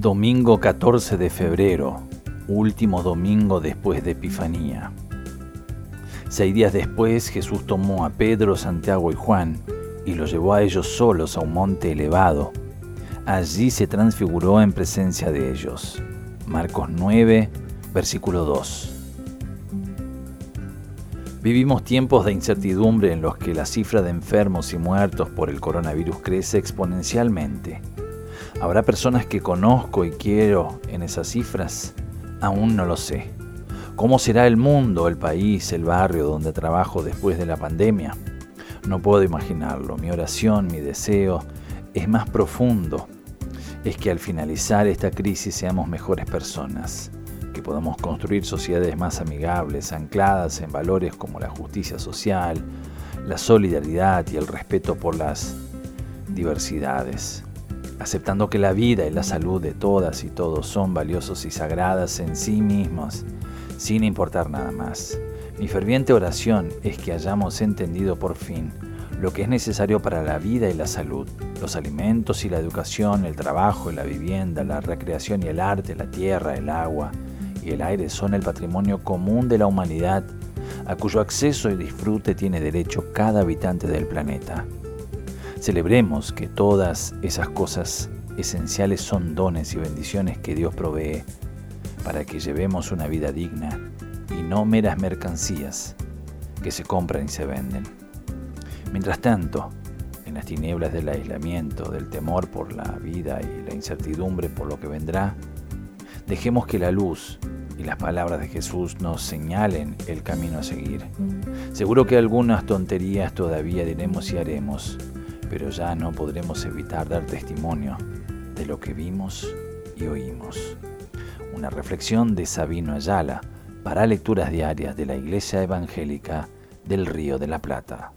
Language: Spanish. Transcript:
Domingo 14 de febrero, último domingo después de Epifanía. Seis días después Jesús tomó a Pedro, Santiago y Juan y los llevó a ellos solos a un monte elevado. Allí se transfiguró en presencia de ellos. Marcos 9, versículo 2. Vivimos tiempos de incertidumbre en los que la cifra de enfermos y muertos por el coronavirus crece exponencialmente. ¿Habrá personas que conozco y quiero en esas cifras? Aún no lo sé. ¿Cómo será el mundo, el país, el barrio donde trabajo después de la pandemia? No puedo imaginarlo. Mi oración, mi deseo es más profundo. Es que al finalizar esta crisis seamos mejores personas, que podamos construir sociedades más amigables, ancladas en valores como la justicia social, la solidaridad y el respeto por las diversidades aceptando que la vida y la salud de todas y todos son valiosos y sagradas en sí mismos, sin importar nada más. Mi ferviente oración es que hayamos entendido por fin lo que es necesario para la vida y la salud, los alimentos y la educación, el trabajo y la vivienda, la recreación y el arte, la tierra, el agua y el aire son el patrimonio común de la humanidad, a cuyo acceso y disfrute tiene derecho cada habitante del planeta. Celebremos que todas esas cosas esenciales son dones y bendiciones que Dios provee para que llevemos una vida digna y no meras mercancías que se compran y se venden. Mientras tanto, en las tinieblas del aislamiento, del temor por la vida y la incertidumbre por lo que vendrá, dejemos que la luz y las palabras de Jesús nos señalen el camino a seguir. Seguro que algunas tonterías todavía diremos y haremos, pero ya no podremos evitar dar testimonio de lo que vimos y oímos. Una reflexión de Sabino Ayala para lecturas diarias de la Iglesia Evangélica del Río de la Plata.